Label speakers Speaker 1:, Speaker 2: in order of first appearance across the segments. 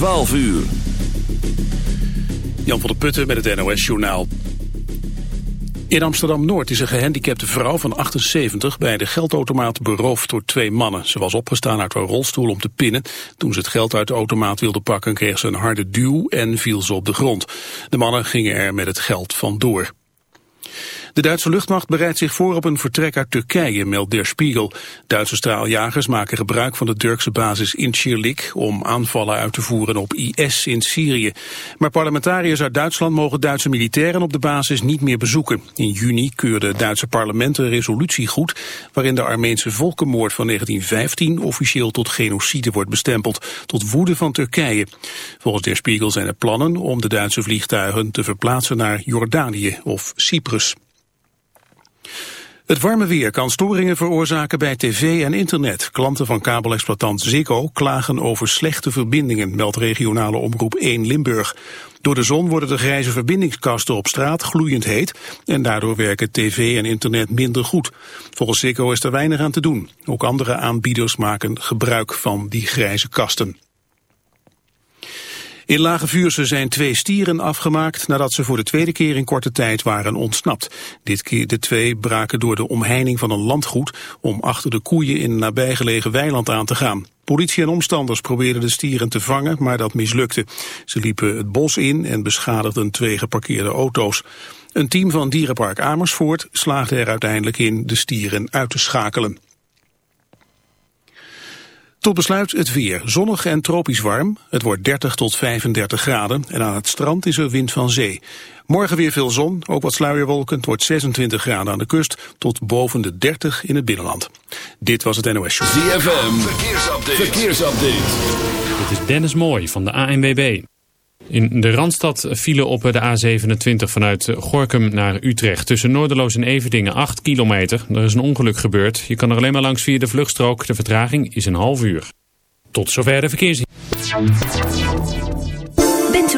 Speaker 1: 12 uur.
Speaker 2: Jan van der Putten met het NOS-journaal. In Amsterdam-Noord is een gehandicapte vrouw van 78 bij de geldautomaat beroofd door twee mannen. Ze was opgestaan uit haar rolstoel om te pinnen. Toen ze het geld uit de automaat wilde pakken kreeg ze een harde duw en viel ze op de grond. De mannen gingen er met het geld vandoor. De Duitse luchtmacht bereidt zich voor op een vertrek uit Turkije, meldt Der Spiegel. Duitse straaljagers maken gebruik van de Turkse basis in Incirlik om aanvallen uit te voeren op IS in Syrië. Maar parlementariërs uit Duitsland mogen Duitse militairen op de basis niet meer bezoeken. In juni keurde het Duitse parlement een resolutie goed waarin de Armeense volkenmoord van 1915 officieel tot genocide wordt bestempeld, tot woede van Turkije. Volgens Der Spiegel zijn er plannen om de Duitse vliegtuigen te verplaatsen naar Jordanië of Cyprus. Het warme weer kan storingen veroorzaken bij tv en internet. Klanten van kabelexploitant Ziggo klagen over slechte verbindingen, meldt regionale omroep 1 Limburg. Door de zon worden de grijze verbindingskasten op straat gloeiend heet en daardoor werken tv en internet minder goed. Volgens Ziggo is er weinig aan te doen. Ook andere aanbieders maken gebruik van die grijze kasten. In Lage Vuurse zijn twee stieren afgemaakt nadat ze voor de tweede keer in korte tijd waren ontsnapt. Dit keer de twee braken door de omheining van een landgoed om achter de koeien in een nabijgelegen weiland aan te gaan. Politie en omstanders probeerden de stieren te vangen, maar dat mislukte. Ze liepen het bos in en beschadigden twee geparkeerde auto's. Een team van Dierenpark Amersfoort slaagde er uiteindelijk in de stieren uit te schakelen. Tot besluit het weer. Zonnig en tropisch warm. Het wordt 30 tot 35 graden en aan het strand is er wind van zee. Morgen weer veel zon, ook wat sluierwolken. Het wordt 26 graden aan de kust tot boven de 30 in het binnenland. Dit was het NOS Show.
Speaker 1: ZFM, verkeersupdate. verkeersupdate.
Speaker 3: Dit is Dennis Mooij van de ANWB. In de Randstad vielen op de A27 vanuit Gorkum naar Utrecht. Tussen Noorderloos en Everdingen 8 kilometer. Er is een ongeluk gebeurd. Je kan er alleen maar langs via de vluchtstrook. De vertraging is een half uur. Tot zover de verkeers.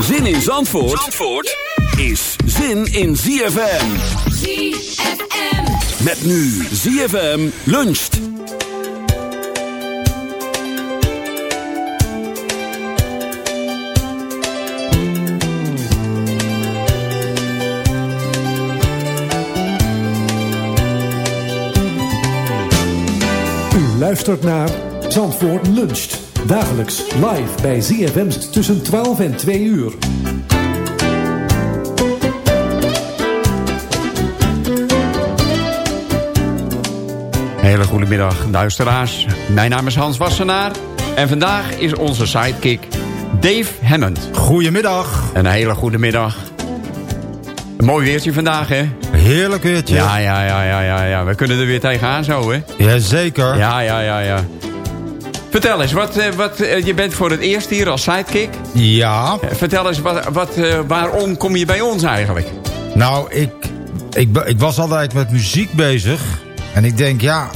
Speaker 1: Zin in Zandvoort, Zandvoort is zin in ZFM.
Speaker 4: ZFM.
Speaker 1: Met nu ZFM luncht.
Speaker 5: U luistert naar Zandvoort luncht. Dagelijks live bij ZFM tussen 12 en 2 uur.
Speaker 6: Hele goede middag, luisteraars. Mijn naam is Hans Wassenaar. En vandaag is onze sidekick Dave Hammond.
Speaker 7: Goedemiddag.
Speaker 6: Een hele goede middag. Een mooi weertje vandaag, hè?
Speaker 7: Heerlijk weertje.
Speaker 6: Ja, ja, ja, ja, ja, ja. We kunnen er weer tegenaan zo, hè?
Speaker 7: Jazeker.
Speaker 6: Ja, ja, ja, ja. Vertel eens, wat, eh, wat, eh, je bent voor het eerst hier als sidekick.
Speaker 7: Ja.
Speaker 6: Eh, Vertel eens, wat, wat, waarom kom je bij ons eigenlijk?
Speaker 7: Nou, ik, ik, was altijd met muziek bezig. En ik denk, ja,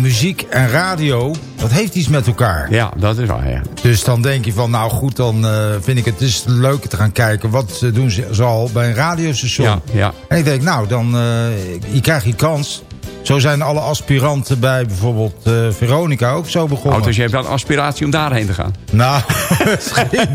Speaker 7: muziek en radio, Dat heeft iets met elkaar.
Speaker 6: Ja, dat is waar, ja.
Speaker 7: Dus dan denk je van, nou goed, dan vind ik het dus leuk te gaan kijken. Wat doen ze al bij een radiostation?
Speaker 6: Ja, ja.
Speaker 7: En ik denk, nou, dan je krijgt je kans. Zo zijn alle aspiranten bij bijvoorbeeld uh, Veronica ook zo begonnen.
Speaker 6: Oh, dus je hebt wel aspiratie om daarheen te gaan?
Speaker 7: Nou, misschien.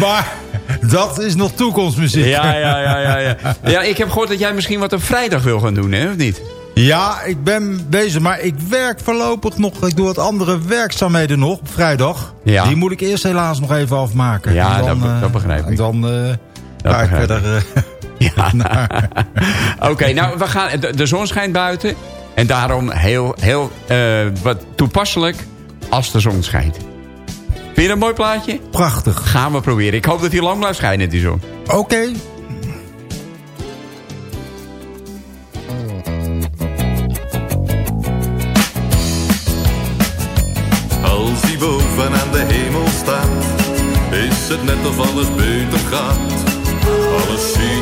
Speaker 7: maar dat is nog toekomstmuziek.
Speaker 6: Ja, ja, ja, ja, ja. Ja, ik heb gehoord dat jij misschien wat op vrijdag wil gaan doen, hè, of niet?
Speaker 7: Ja, ik ben bezig, maar ik werk voorlopig nog. Ik doe wat andere werkzaamheden nog op vrijdag.
Speaker 6: Ja.
Speaker 7: Die moet ik eerst helaas nog even afmaken.
Speaker 6: Ja,
Speaker 7: En dan,
Speaker 6: dat,
Speaker 7: eh,
Speaker 6: dat begrijp ik.
Speaker 7: En dan uh, ga ik. verder...
Speaker 6: Ja.
Speaker 7: naar-
Speaker 6: Oké, nou, we gaan, de, de zon schijnt buiten. En daarom heel, heel eh, wat toepasselijk als de zon schijnt. Vind je dat een mooi plaatje?
Speaker 7: Prachtig.
Speaker 6: Gaan we proberen. Ik hoop dat hij lang blijft schijnen, die zon.
Speaker 7: Oké.
Speaker 8: Als die boven aan de hemel staat, is het net of alles beter gaat. Alles ziet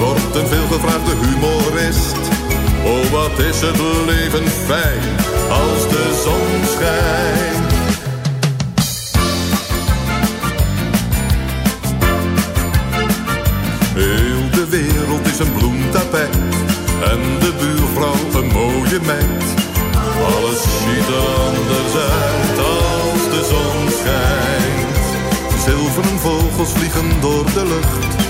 Speaker 8: wordt een veelgevraagde humorist. Oh, wat is het leven fijn als de zon schijnt. Heel de wereld is een bloemtapijt en de buurvrouw een mooie meid. Alles ziet er anders uit als de zon schijnt. Zilveren vogels vliegen door de lucht,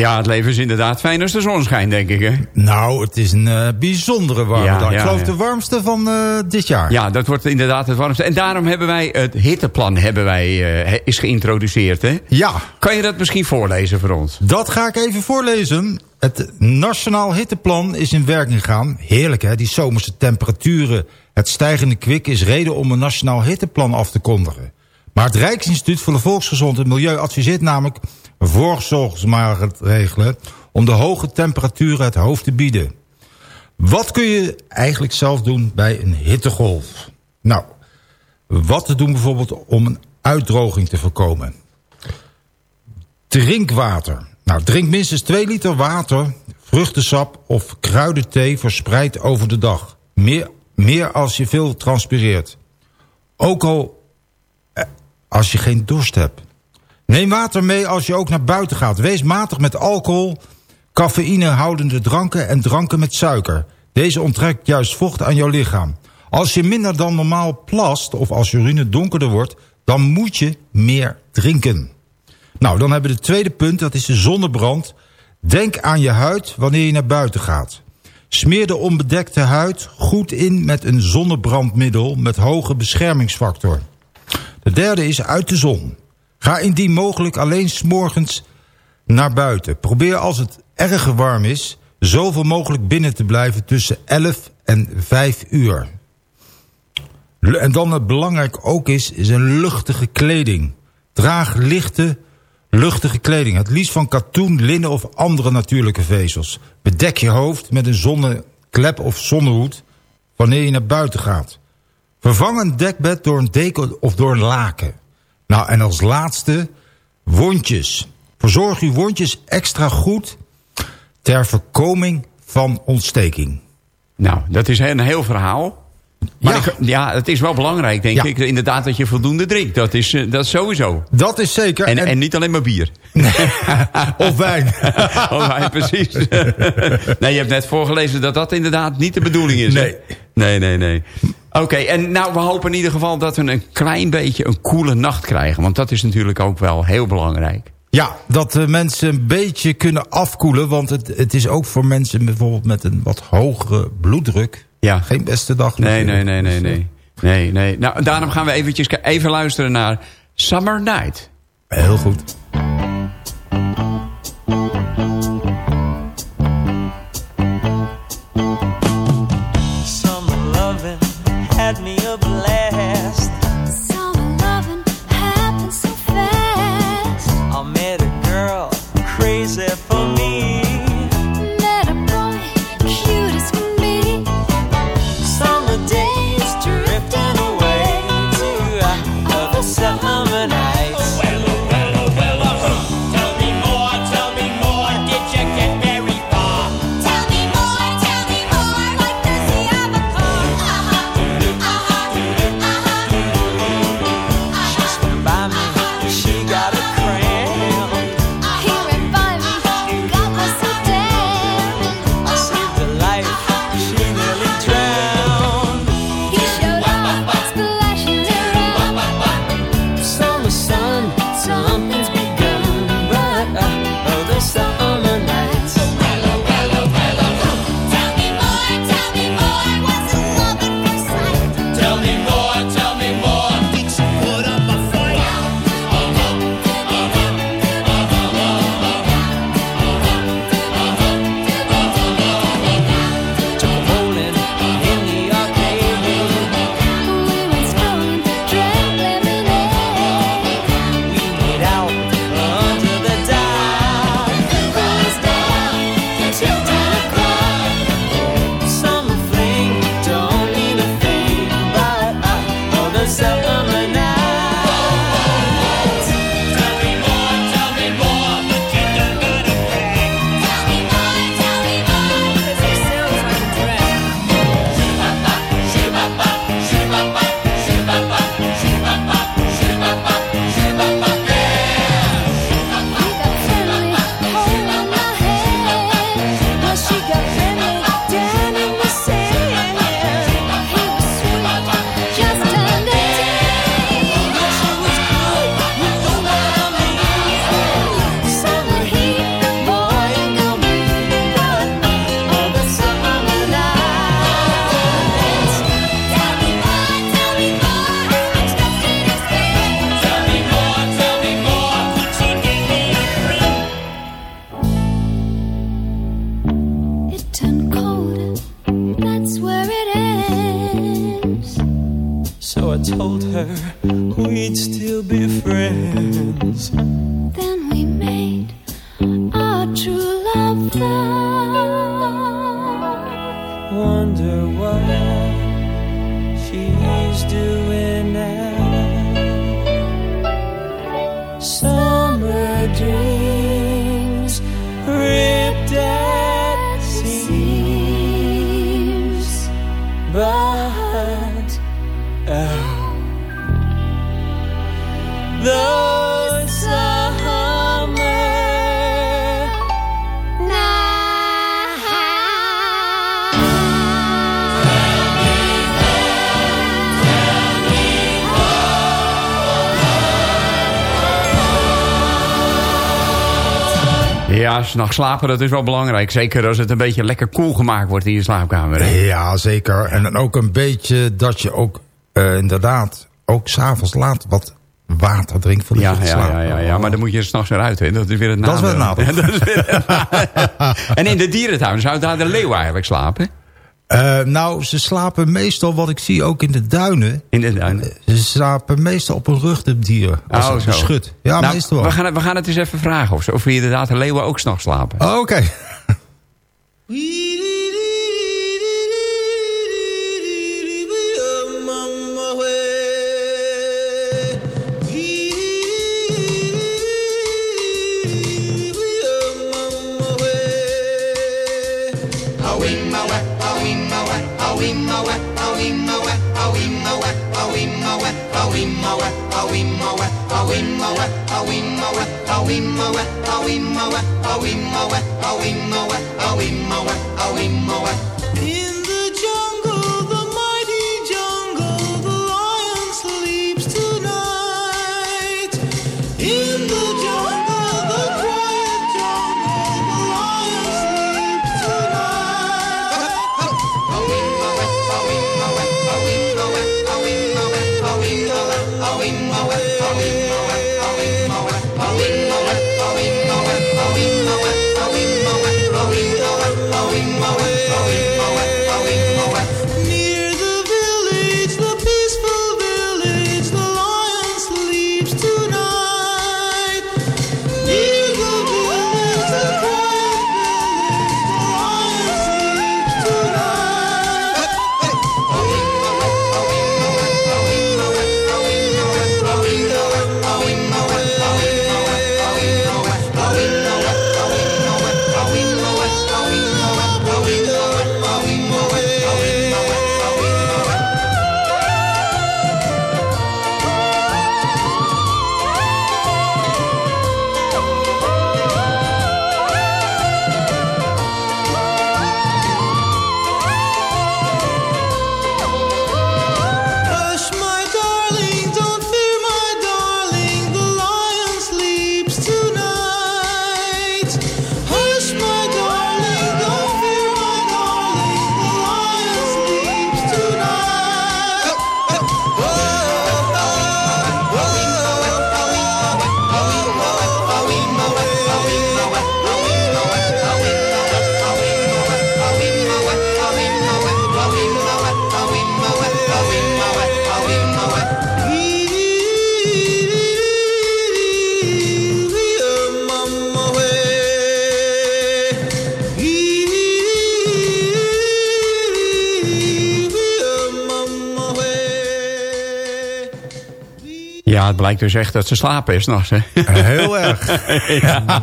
Speaker 6: Ja, het leven is inderdaad fijn als de zon schijnt, denk ik, hè?
Speaker 7: Nou, het is een eh, bijzondere warme
Speaker 6: Ja,
Speaker 7: dag.
Speaker 6: ja,
Speaker 7: ik geloof
Speaker 6: ja.
Speaker 7: de warmste van eh, dit jaar.
Speaker 6: Ja, dat wordt inderdaad het warmste. En daarom hebben wij het hitteplan hebben wij, eh, is geïntroduceerd, hè?
Speaker 7: Ja,
Speaker 6: Kan je dat misschien voorlezen voor ons?
Speaker 7: dat ga ik even voorlezen. Het Nationaal Hitteplan is in werking gegaan. Heerlijk hè, die zomerse temperaturen. Het stijgende kwik is reden om een Nationaal Hitteplan af te kondigen. Maar het Rijksinstituut voor de Volksgezondheid en Milieu adviseert namelijk voorzorgsmaatregelen om de hoge temperaturen het hoofd te bieden. Wat kun je eigenlijk zelf doen bij een hittegolf? Nou, wat te doen bijvoorbeeld om een uitdroging te voorkomen? Drinkwater. Nou, drink minstens 2 liter water, vruchtensap of kruidenthee verspreid over de dag. Meer, meer als je veel transpireert. Ook al eh, als je geen dorst hebt. Neem water mee als je ook naar buiten gaat. Wees matig met alcohol, cafeïnehoudende dranken en dranken met suiker. Deze onttrekt juist vocht aan jouw lichaam. Als je minder dan normaal plast of als je urine donkerder wordt... dan moet je meer drinken. Nou, dan hebben we het tweede punt, dat is de zonnebrand. Denk aan je huid wanneer je naar buiten gaat. Smeer de onbedekte huid goed in met een zonnebrandmiddel met hoge beschermingsfactor. De derde is uit de zon. Ga indien mogelijk alleen s'morgens naar buiten. Probeer als het erg warm is,
Speaker 9: zoveel mogelijk binnen te blijven tussen 11 en 5 uur. En dan het belangrijk ook is, is een luchtige kleding. Draag lichte, luchtige kleding. Het liefst van katoen, linnen of andere natuurlijke vezels. Bedek je hoofd met een zonneklep of zonnehoed wanneer je naar buiten gaat. Vervang een dekbed door een deken of door een laken. Nou, en als laatste, wondjes. Verzorg uw wondjes extra goed ter voorkoming van ontsteking.
Speaker 6: Nou, dat is een heel verhaal. Maar
Speaker 9: Ja.
Speaker 6: ik- ja, het is wel belangrijk, denk
Speaker 9: Ja.
Speaker 6: ik. Inderdaad, dat je voldoende drinkt. Dat is, eh, dat is sowieso.
Speaker 9: Dat is zeker.
Speaker 6: En, en niet alleen maar bier.
Speaker 9: of wijn.
Speaker 6: Oh, ja, precies. nee, je hebt net voorgelezen dat dat inderdaad niet de bedoeling is. hè?
Speaker 9: Nee.
Speaker 6: Nee, nee, Oké, en nou, we hopen in ieder geval dat we een klein beetje een koele nacht krijgen. Want dat is natuurlijk ook wel heel belangrijk.
Speaker 9: Ja, dat de mensen een beetje kunnen afkoelen. Want het, het is ook voor mensen bijvoorbeeld met een wat hogere bloeddruk...
Speaker 6: Ja.
Speaker 9: geen beste dag.
Speaker 6: Nee, nee, nee, nee,
Speaker 9: Dus,
Speaker 6: nee. Nee, nee. Nou, daarom gaan we eventjes even luisteren naar Summer Night.
Speaker 9: eh, Heel goed.
Speaker 6: Ja, slapen, dat is wel belangrijk. Zeker als het een beetje lekker koel gemaakt wordt in je slaapkamer. hè?
Speaker 9: Ja, zeker. En dan ook een beetje dat je ook eh, inderdaad ook s'avonds laat wat
Speaker 7: water drinkt
Speaker 6: Ja,
Speaker 7: je gaat
Speaker 6: ja,
Speaker 7: slapen.
Speaker 6: ja, ja, ja, maar dan moet je er s'nachts weer uit. Hè. Is weer het nadeel. Ja, dat is weer het nadeel. en in de dierentuin zou daar de leeuw eigenlijk slapen?
Speaker 7: Eh, nou, ze slapen meestal, wat ik zie ook in de duinen...
Speaker 6: In de duinen?
Speaker 7: Ze slapen meestal op een rug, de dieren. Als
Speaker 6: Oh, zo.
Speaker 7: beschut. Ja,
Speaker 6: Nou,
Speaker 7: meestal wel.
Speaker 6: we, gaan, we gaan het eens even vragen of, ze- of inderdaad de leeuwen ook s'nachts slapen.
Speaker 7: Oh, Oké.
Speaker 10: In the
Speaker 6: blijkt dus echt dat ze slapen is s'nachts. hè?
Speaker 7: Heel erg.
Speaker 6: ja.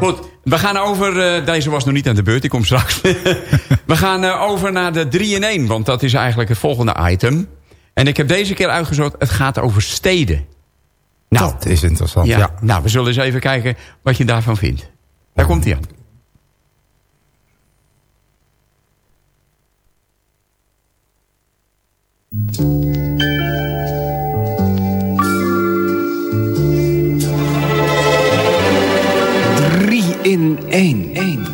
Speaker 6: Goed, we gaan over... eh, deze was nog niet aan de beurt, die komt straks. we gaan eh, over naar de 3 in 1, want dat is eigenlijk het volgende item. En ik heb deze keer uitgezocht, het gaat over steden. Nou,
Speaker 7: Dat is interessant,
Speaker 6: ja,
Speaker 7: ja.
Speaker 6: Nou, we zullen eens even kijken wat je daarvan vindt. Daar komt hij aan.
Speaker 11: In één.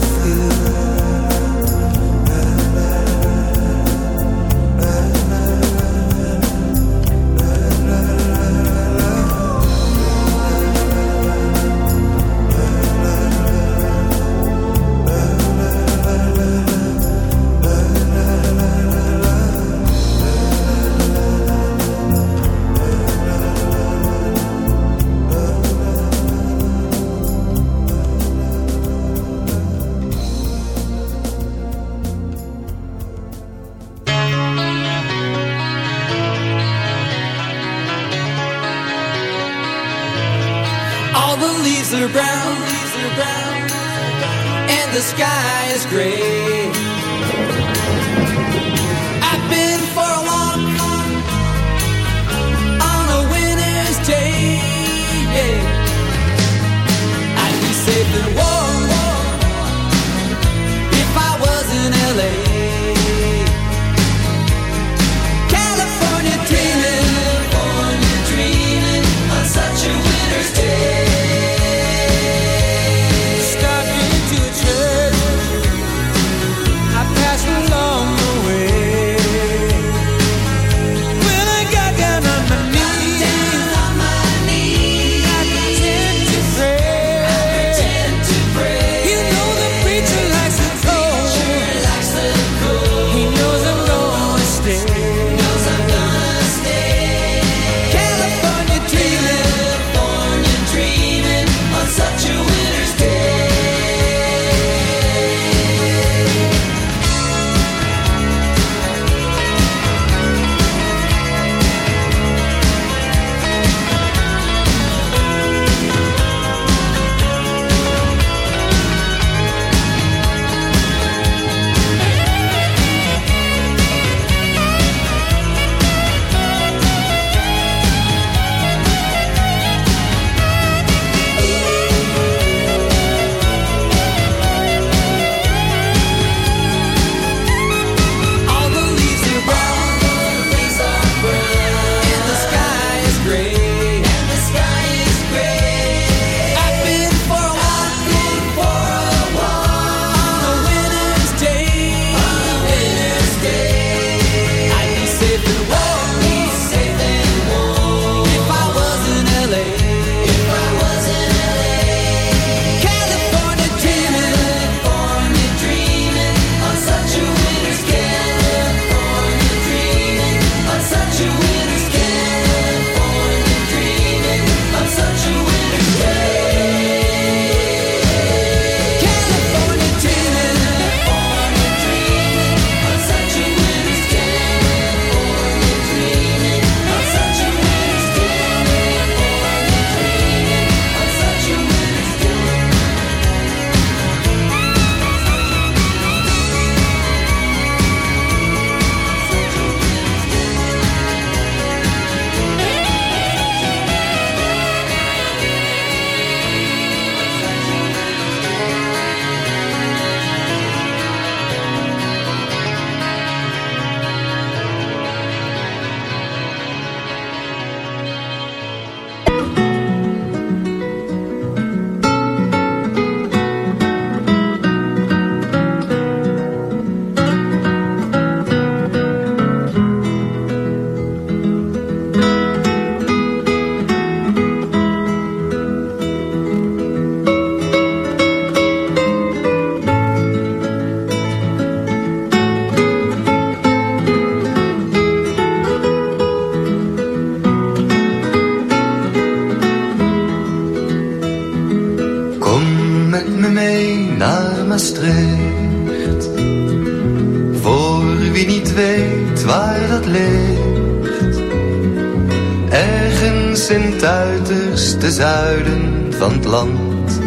Speaker 12: Van het land.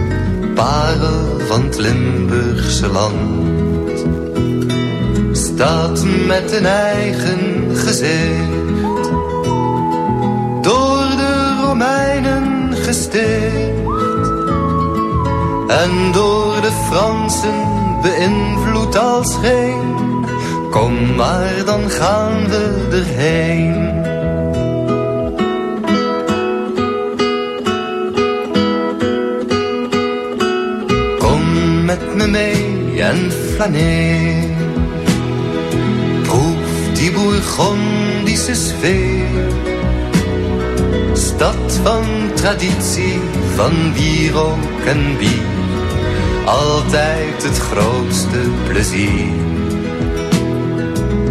Speaker 12: Parel van het Limburgse land. Staat met een eigen gezicht. Door de Romeinen gesticht. En door de Fransen beïnvloed als geen. Kom maar, dan gaan we erheen. Proef die Bourgondische sfeer. Stad van traditie, van wierook en bier. Altijd het grootste plezier.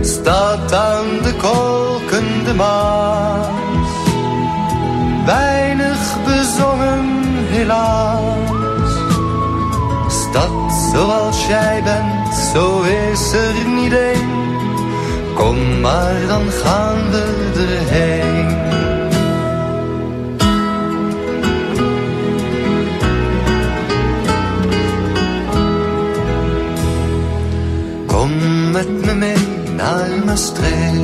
Speaker 12: Staat aan de kolkende Maas. Weinig bezongen helaas. Stad zoals jij bent, zo is er niet één. Kom maar, dan gaan we erheen. Kom met me mee naar Maastricht.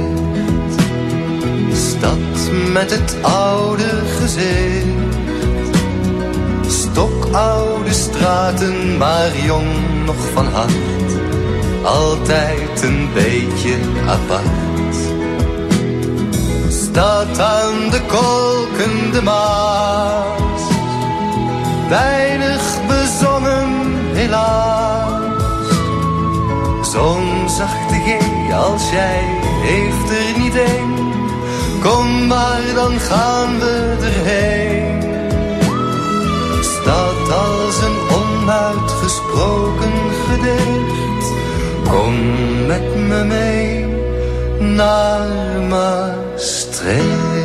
Speaker 12: Stad met het oude gezicht. Stokoude straten, maar jong nog van hart. Altijd een beetje apart. Staat aan de kolkende Maas. Weinig bezongen helaas. Zo'n zachte G als jij heeft er niet één. Kom maar, dan gaan we erheen. Staat als een onuitgesproken gedicht. Kom met me mee naar Maastricht.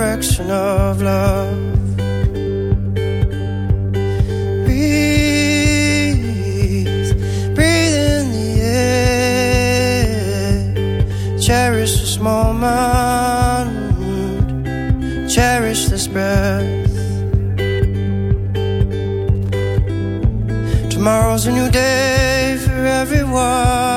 Speaker 13: direction of love. Breathe, breathe in the air. Cherish this moment, cherish this breath. Tomorrow's a new day for everyone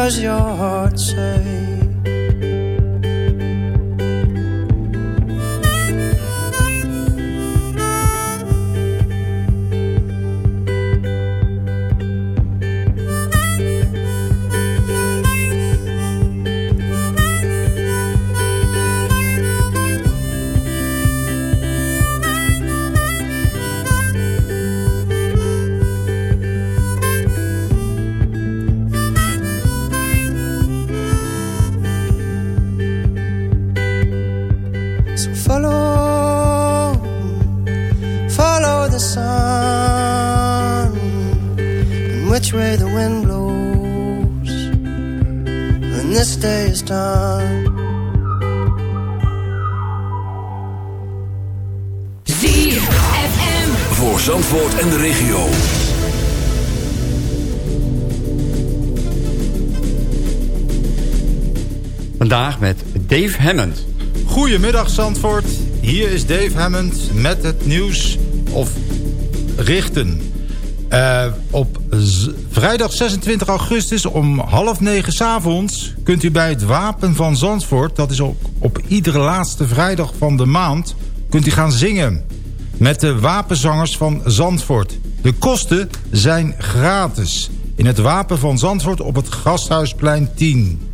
Speaker 13: does your heart wind blows when this day is done.
Speaker 1: ZFM. Voor Zandvoort en de regio.
Speaker 6: Vandaag met Dave Hammond.
Speaker 7: Goedemiddag Zandvoort, hier is Dave Hammond met het nieuws of richten. Eh, op z- vrijdag 26 augustus om half negen 's avonds kunt u bij het Wapen van Zandvoort... dat is ook op iedere laatste vrijdag van de maand, kunt u gaan zingen... met de wapenzangers van Zandvoort. De kosten zijn gratis in het Wapen van Zandvoort op het Gasthuisplein 10.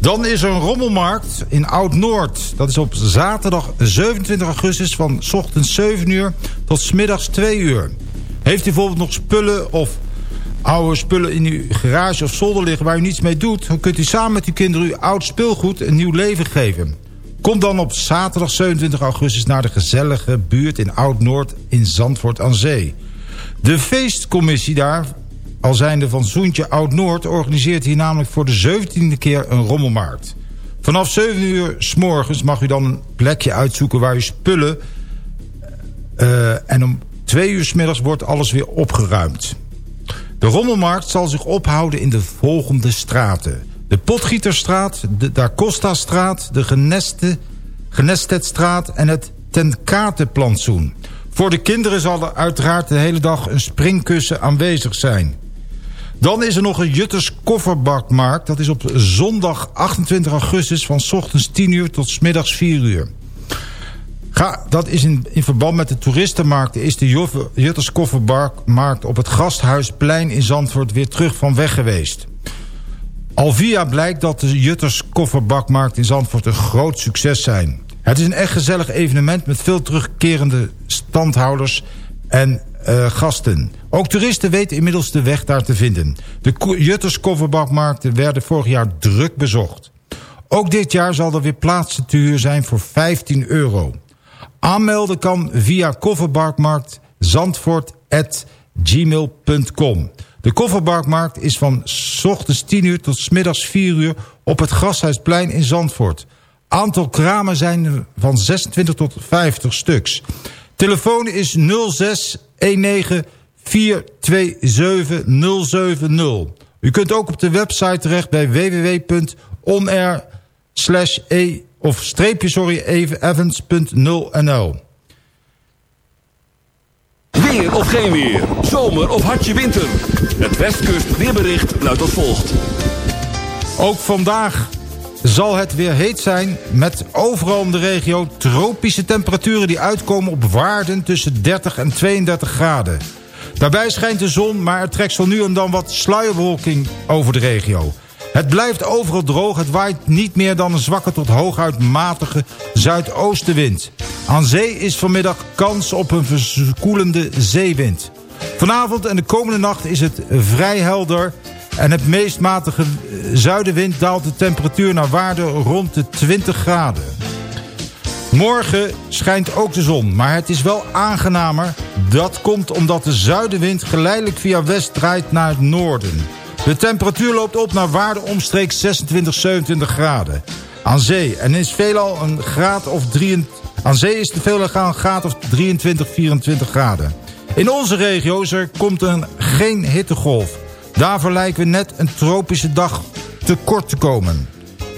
Speaker 7: Dan is er een rommelmarkt in Oud-Noord. Dat is op zaterdag 27 augustus van ochtends 7 uur tot middags 2 uur. Heeft u bijvoorbeeld nog spullen of oude spullen in uw garage of zolder liggen... waar u niets mee doet... dan kunt u samen met uw kinderen uw oud speelgoed een nieuw leven geven. Kom dan op zaterdag 27 augustus naar de gezellige buurt in Oud-Noord in Zandvoort aan Zee. De feestcommissie daar al zijnde van Zoentje Oud-Noord... organiseert hier namelijk voor de 17e keer een rommelmarkt. Vanaf 7 uur s morgens mag u dan een plekje uitzoeken... waar u spullen... eh, en om 2 uur s middags wordt alles weer opgeruimd. De rommelmarkt zal zich ophouden in de volgende straten. De Potgieterstraat, de Da Costa-straat, de Geneste, Genestetstraat en het Tenkatenplantsoen. Voor de kinderen zal er uiteraard de hele dag een springkussen aanwezig zijn. Dan is er nog een Jutters kofferbakmarkt. Dat is op zondag 28 augustus van s ochtends 10 uur tot middags 4 uur. Ga, dat is in, verband met de toeristenmarkt... is de Jutters kofferbakmarkt op het Gasthuisplein in Zandvoort... weer terug van weg geweest. Al via blijkt dat de Jutters kofferbakmarkt in Zandvoort een groot succes zijn. Het is een echt gezellig evenement met veel terugkerende standhouders en eh, gasten. Ook toeristen weten inmiddels de weg daar te vinden. De Jutters kofferbakmarkten werden vorig jaar druk bezocht. Ook dit jaar zal er weer plaatsen te zijn voor 15 euro. Aanmelden kan via kofferbakmarkt zandvoort.gmail.com. De kofferbakmarkt is van s ochtends 10 uur tot s middags 4 uur op het Grashuisplein in Zandvoort. Aantal kramen zijn van 26 tot 50 stuks. Telefoon is 06 19 427 070. U kunt ook op de website terecht bij www.onair slash e of streepje sorry even evans.nl.
Speaker 1: Weer of geen weer. Zomer of hartje winter. Het Westkust weerbericht luidt als volgt.
Speaker 7: Ook vandaag zal het weer heet zijn met overal in de regio tropische temperaturen die uitkomen op waarden tussen 30 en 32 graden. Daarbij schijnt de zon, maar er trekt zo nu en dan wat sluierbewolking over de regio. Het blijft overal droog, het waait niet meer dan een zwakke tot hooguit matige zuidoostenwind. Aan zee is vanmiddag kans op een verkoelende zeewind. Vanavond en de komende nacht is het vrij helder... en het meest matige eh, zuidenwind daalt de temperatuur naar waarde rond de 20 graden. Morgen schijnt ook de zon, maar het is wel aangenamer. Dat komt omdat de zuidenwind geleidelijk via west draait naar het noorden. De temperatuur loopt op naar waarde omstreeks 26, 27 graden. Aan zee en is veelal een graad of 23... Aan zee is de veelal een graad of 23, 24 graden. In onze regio's komt er geen hittegolf. Daarvoor lijken we net een tropische dag te kort te komen.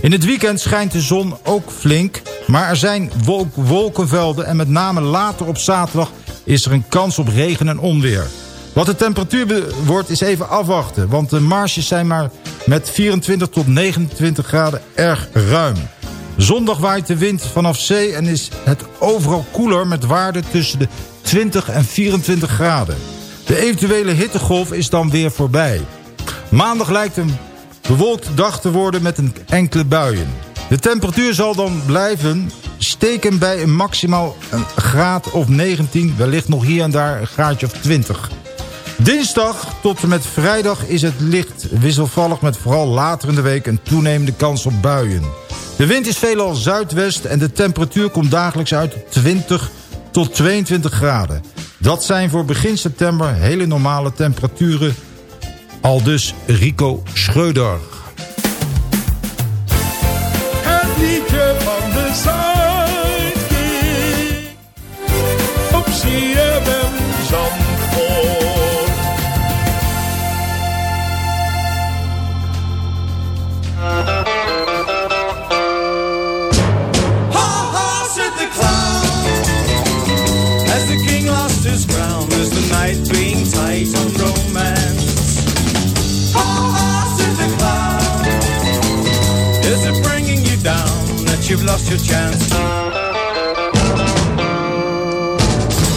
Speaker 7: In het weekend schijnt de zon ook flink, maar er zijn wolk- wolkenvelden... en met name later op zaterdag is er een kans op regen en onweer. Wat de temperatuur wordt is even afwachten... want de marges zijn maar met 24 tot 29 graden erg ruim. Zondag waait de wind vanaf zee en is het overal koeler... met waarden tussen de 20 en 24 graden. De eventuele hittegolf is dan weer voorbij. Maandag lijkt een bewolkt dag te worden met een enkele buien. De temperatuur zal dan blijven steken bij een maximaal een graad of 19... wellicht nog hier en daar een graadje of 20. Dinsdag tot en met vrijdag is het licht wisselvallig... met vooral later in de week een toenemende kans op buien. De wind is veelal zuidwest en de temperatuur komt dagelijks uit op 20 tot 22 graden. Dat zijn voor begin september hele normale temperaturen. Al dus Rico Schreuder.
Speaker 14: Het liedje van de. Op CFM
Speaker 15: you've lost your chance?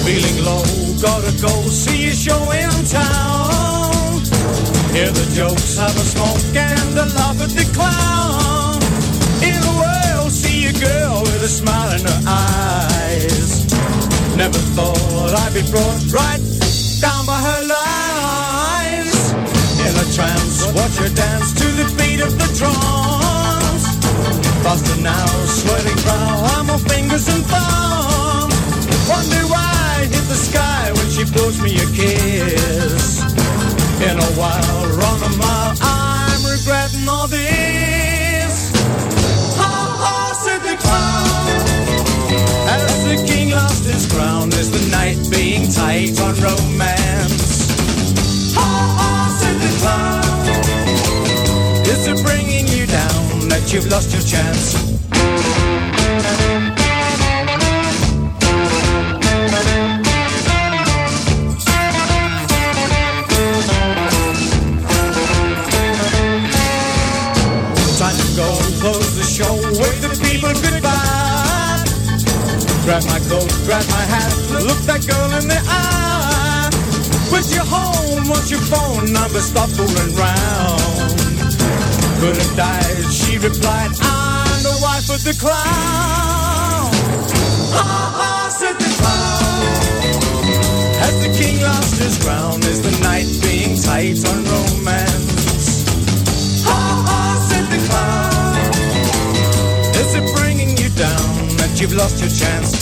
Speaker 15: Feeling low, gotta go see a show in town. Hear the jokes, have a smoke, and a laugh at the clown. In a while, see a girl with a smile in her eyes. Never thought I'd be brought right down by her lies. In a trance, watch her dance to the beat of the drums. Faster now, sweating brow, I'm on fingers and thumbs. Wonder why I hit the sky when she blows me a kiss. In a while, run a mile, I'm regretting all this. Ha ha, said the clown. As the king lost his crown, is the night being tight on romance. That you've lost your chance? Time to go close the show, wave the people goodbye. Grab my coat, grab my hat, look that girl in the eye. Quit your home, what's your phone number? Stop fooling round. Could have died, she replied, I'm the wife of the clown. Ha ha, said the clown. As the king lost his crown, is the night being tight on romance? Ha ha, said the clown. Is it bringing you down that you've lost your chance?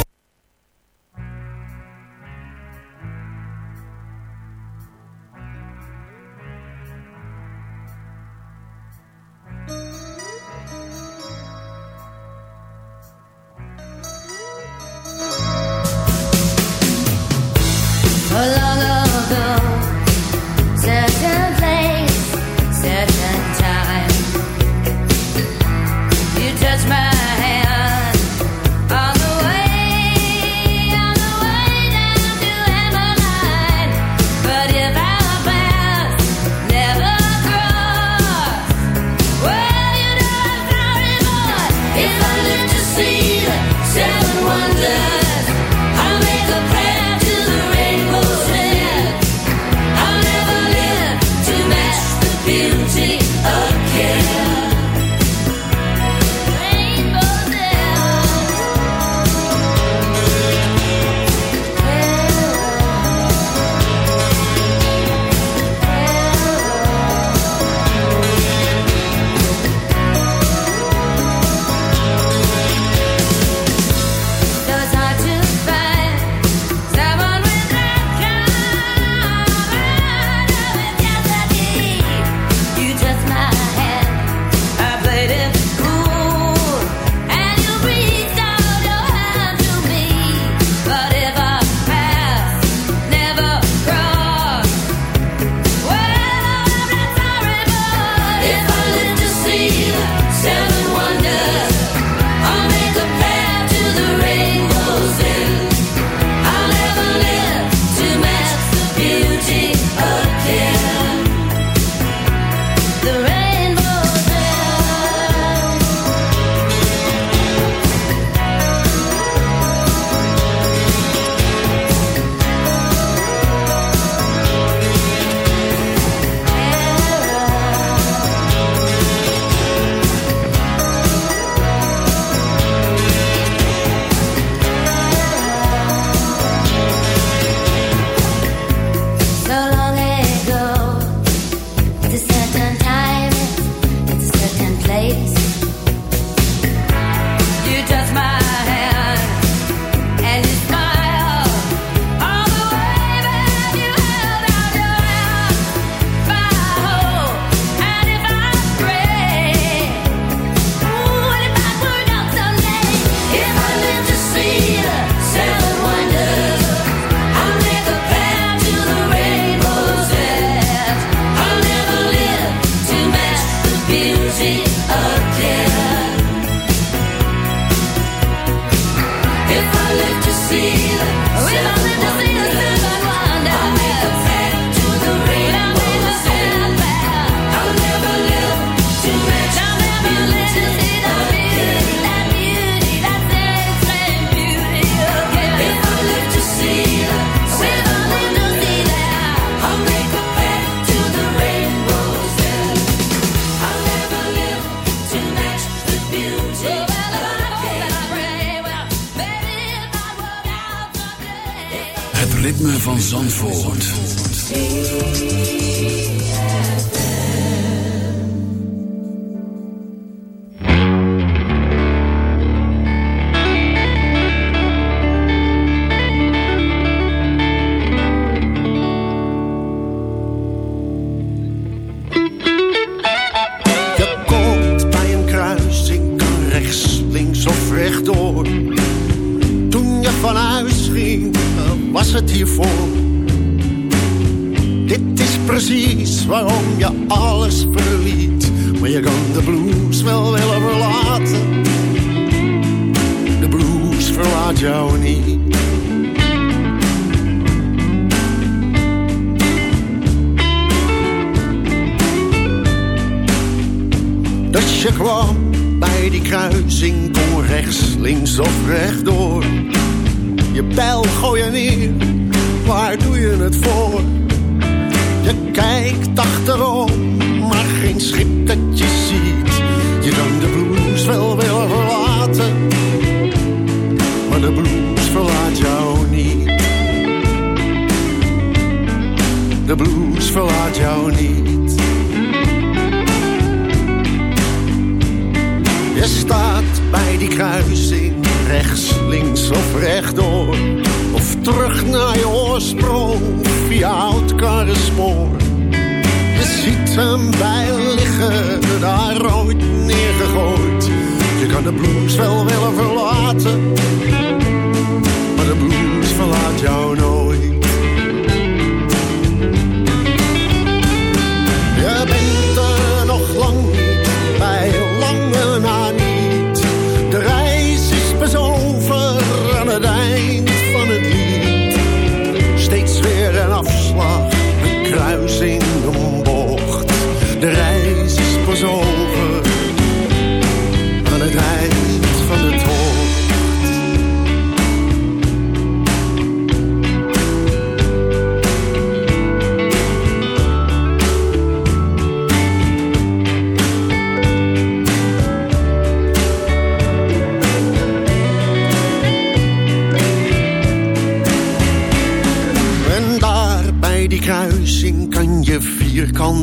Speaker 1: van Zandvoort.
Speaker 16: Daar ooit neergegooid. Je kan de blues wel willen verlaten,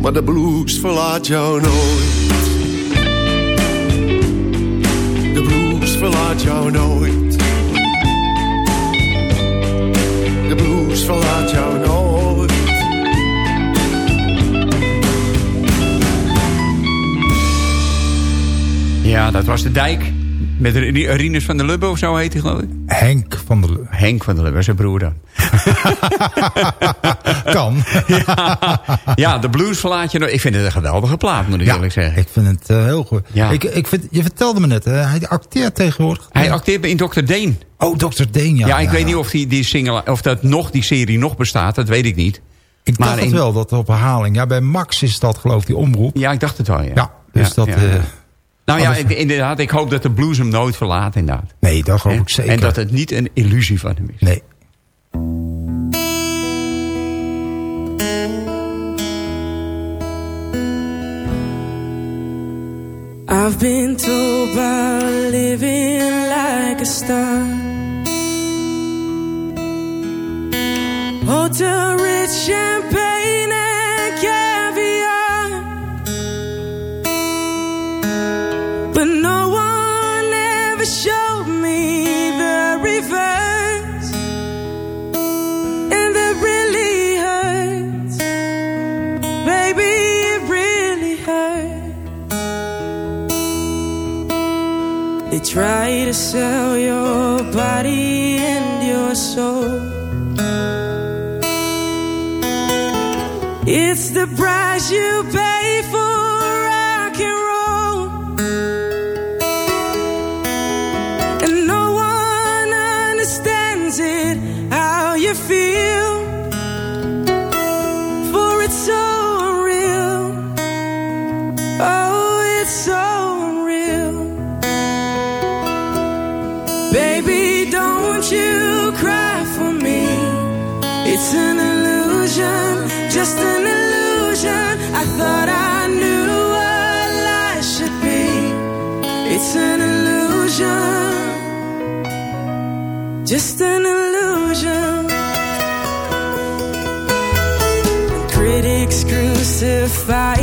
Speaker 16: Maar de blues verlaat jou nooit. De blues verlaat jou nooit. De blues verlaat jou nooit.
Speaker 6: Ja, dat was de dijk. Met Ri- Rinus van der Lubbe of zo heet hij geloof ik.
Speaker 7: Henk van der Lubbe.
Speaker 6: Henk van der Lubbe, zijn broer dan.
Speaker 7: kan.
Speaker 6: ja, ja, de blues verlaat je nooit. Ik vind het een geweldige plaat, moet ik eerlijk zeggen.
Speaker 7: Ik vind het eh, heel goed.
Speaker 6: Ja.
Speaker 7: Ik, ik vind, je vertelde me net, hè, hij acteert tegenwoordig.
Speaker 6: Hij acteert in Dr. Deen.
Speaker 7: Oh, Dr. Deen, ja.
Speaker 6: Ja, ik weet niet of die, die single, of dat nog, die serie nog bestaat. Dat weet ik niet.
Speaker 7: Ik
Speaker 6: Maar
Speaker 7: dacht het wel, dat op herhaling. Ja, bij Max is dat geloof ik die omroep.
Speaker 6: Ja, ik dacht het wel, ja.
Speaker 7: Ja, dus dat...
Speaker 6: ja. Nou ja, ik- inderdaad, ik hoop dat de blues hem nooit verlaat, inderdaad.
Speaker 7: nee, dat geloof
Speaker 6: Hè?
Speaker 7: ik zeker.
Speaker 6: En dat het niet een illusie van hem is.
Speaker 7: Nee.
Speaker 17: I've been told by living like a star. Hotel rich champagne try to sell your body and your soul. It's the price you pay for
Speaker 18: just an illusion. I thought I knew what life should be. It's an illusion. Just an illusion.
Speaker 17: Critics crucify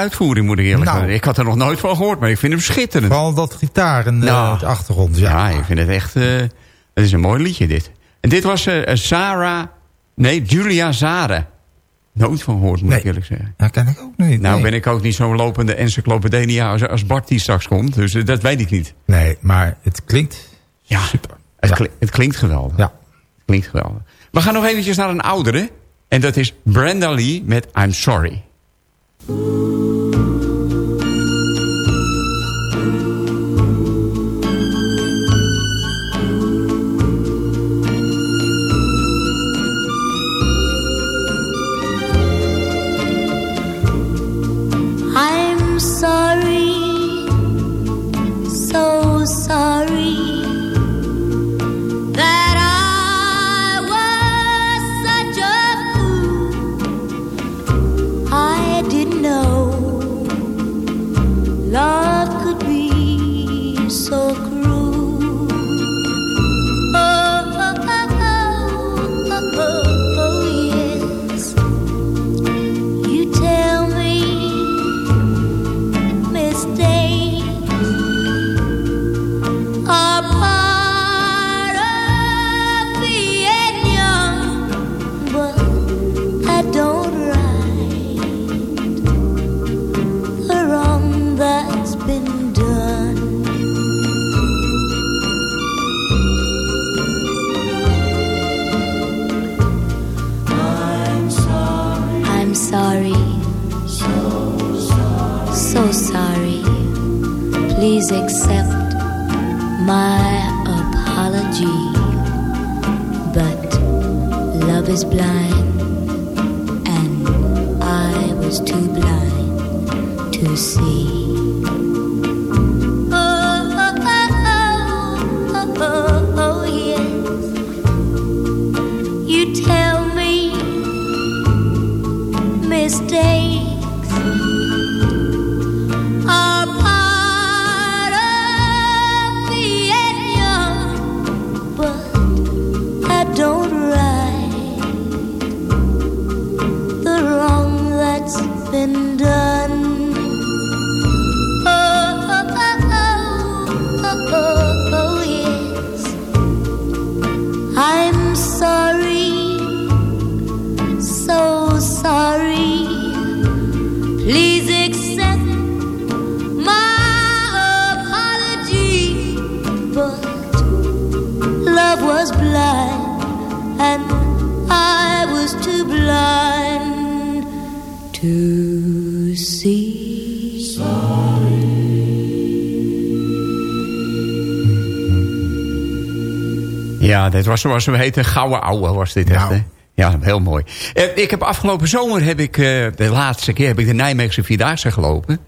Speaker 17: uitvoering, moet ik eerlijk
Speaker 7: Nou.
Speaker 17: zeggen. Ik had er nog nooit van gehoord, maar ik vind hem schitterend.
Speaker 7: Vooral dat gitaar in
Speaker 17: Nou.
Speaker 7: de achtergrond. Ja,
Speaker 17: Ja, ik vind het echt... eh, het is een mooi liedje, dit. En dit was eh Sarah... Nee, Julia Zare. Nooit van gehoord, moet ik eerlijk zeggen.
Speaker 7: dat ken ik ook niet.
Speaker 17: Nou
Speaker 7: nee.
Speaker 17: ben ik ook niet zo'n lopende encyclopedia als, als Bart die straks komt. Dus eh, dat weet ik niet.
Speaker 7: Nee, maar het klinkt
Speaker 17: Ja,
Speaker 7: super.
Speaker 17: Het, kli- het klinkt geweldig.
Speaker 7: Ja.
Speaker 17: Het klinkt geweldig. We gaan nog eventjes naar een oudere. En dat is Brenda Lee met I'm Sorry.
Speaker 19: Accept my apology. But love is blind, and I was too blind to see.
Speaker 17: Dit was zoals we heten, gouden ouwe was dit echt, hè? Ja, heel mooi. Eh, ik heb afgelopen zomer, heb ik, eh, de laatste keer, heb ik de Nijmeegse Vierdaagse gelopen.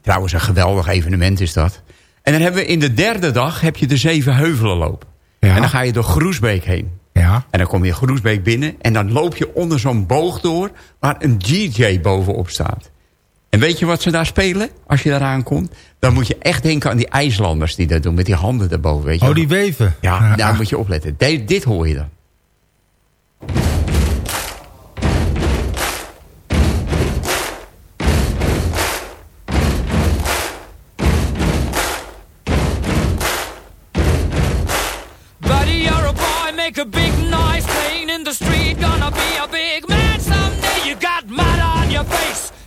Speaker 6: Trouwens, een geweldig evenement is dat. En dan hebben we in de derde dag heb je de Zeven Heuvelen loop. En dan ga je door Groesbeek heen.
Speaker 7: Ja.
Speaker 6: En dan kom je Groesbeek binnen en dan loop je onder zo'n boog door... waar een DJ bovenop staat. En weet je wat ze daar spelen als je daar aankomt? Dan moet je echt denken aan die IJslanders die dat doen... met die handen erboven, weet je
Speaker 7: Oh, die weven.
Speaker 6: Ja, daar moet je opletten. De- dit hoor je dan.
Speaker 20: Buddy, you're a boy, make a big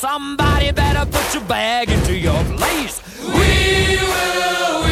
Speaker 20: Somebody better put your bag into your place. We will, we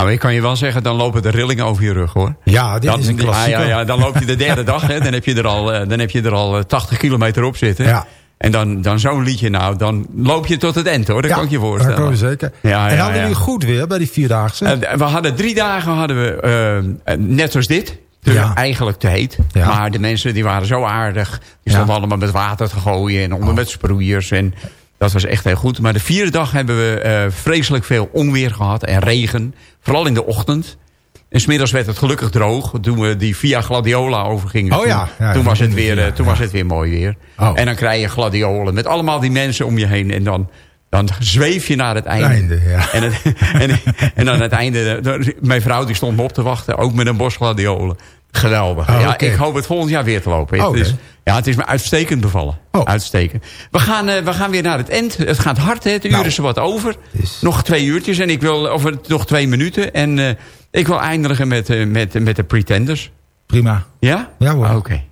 Speaker 6: Nou, ik kan je wel zeggen, dan lopen de rillingen over je rug, hoor.
Speaker 7: Ja, dit
Speaker 6: Dan-
Speaker 7: is een klassieker.
Speaker 6: Ja, ja, ja, dan loop je de derde dag, hè, dan heb je er al, eh, dan heb je er al eh, 80 kilometer op zitten.
Speaker 7: Ja.
Speaker 6: En dan, dan zo'n liedje, nou, dan loop je tot het eind, hoor. Dat
Speaker 7: Ja,
Speaker 6: kan ik je
Speaker 7: Dat
Speaker 6: voorstellen.
Speaker 7: kan je zeker.
Speaker 6: Ja,
Speaker 7: en hadden jullie goed weer bij die vierdaagse?
Speaker 6: Eh, we hadden drie dagen, hadden we, eh, net zoals dit.
Speaker 7: Ja.
Speaker 6: Eigenlijk te heet.
Speaker 7: Ja.
Speaker 6: Maar de mensen die waren zo aardig. Die stonden allemaal met water te gooien en
Speaker 7: Oh.
Speaker 6: onder met sproeiers. En dat was echt heel goed. Maar de vierde dag hebben we eh, vreselijk veel onweer gehad en regen. Vooral in de ochtend. En smiddags werd het gelukkig droog. Toen we die via Gladiola overgingen.
Speaker 7: Oh ja,
Speaker 6: Toen,
Speaker 7: ja,
Speaker 6: toen, was, het weer, eh, toen
Speaker 7: ja.
Speaker 6: was het weer mooi weer.
Speaker 7: Oh.
Speaker 6: En dan krijg je gladiolen met allemaal die mensen om je heen. En dan, dan zweef je naar het einde.
Speaker 7: Einde, ja.
Speaker 6: En, het, en, en dan het einde... de- Mijn vrouw die stond me op te wachten. Ook met een bos gladiolen. Geweldig.
Speaker 7: Oh,
Speaker 6: ja. Ik hoop het volgend jaar weer te lopen.
Speaker 7: Oh,
Speaker 6: het, is, ja, het is me uitstekend bevallen.
Speaker 7: Oh.
Speaker 6: Uitstekend. We gaan, eh, we gaan weer naar het eind. Het gaat hard, hè? Het uur
Speaker 7: Nou.
Speaker 6: is er wat over.
Speaker 7: Is-
Speaker 6: Nog twee uurtjes. En ik wil over nog twee minuten. En eh, ik wil eindigen met, eh, met, met de Pretenders.
Speaker 7: Prima.
Speaker 6: Ja?
Speaker 7: Ja hoor.
Speaker 6: Ah, Oké.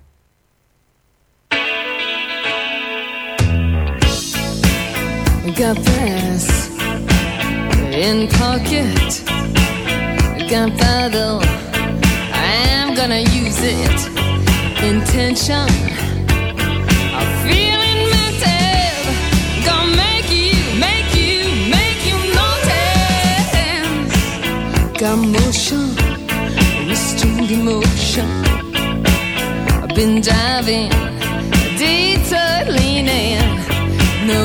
Speaker 17: Got this in pocket. I'm gonna use it. Intention. I'm feeling mental. Gonna make you, make you, make you notice. Got motion, restrained emotion. I've been driving, detour leaning. No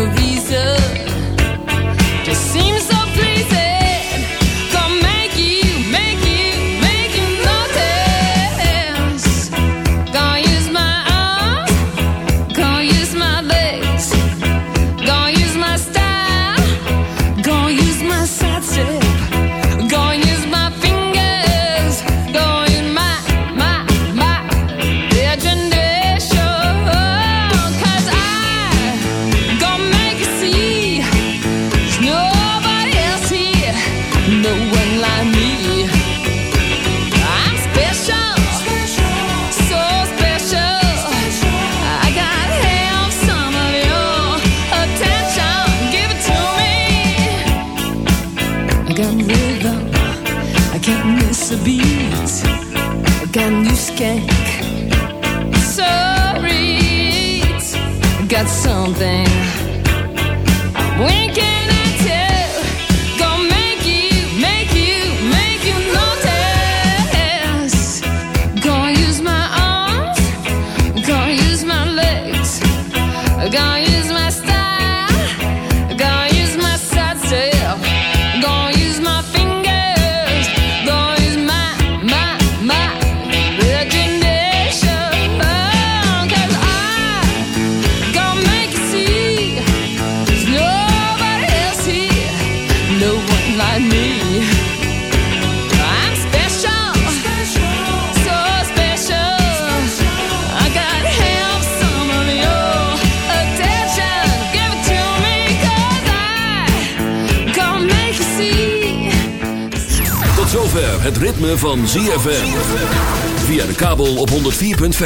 Speaker 1: 106.5.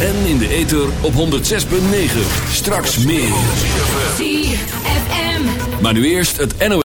Speaker 1: En in de ether op 106.9. Straks meer.
Speaker 20: 4 FM.
Speaker 1: Maar nu eerst het NOS.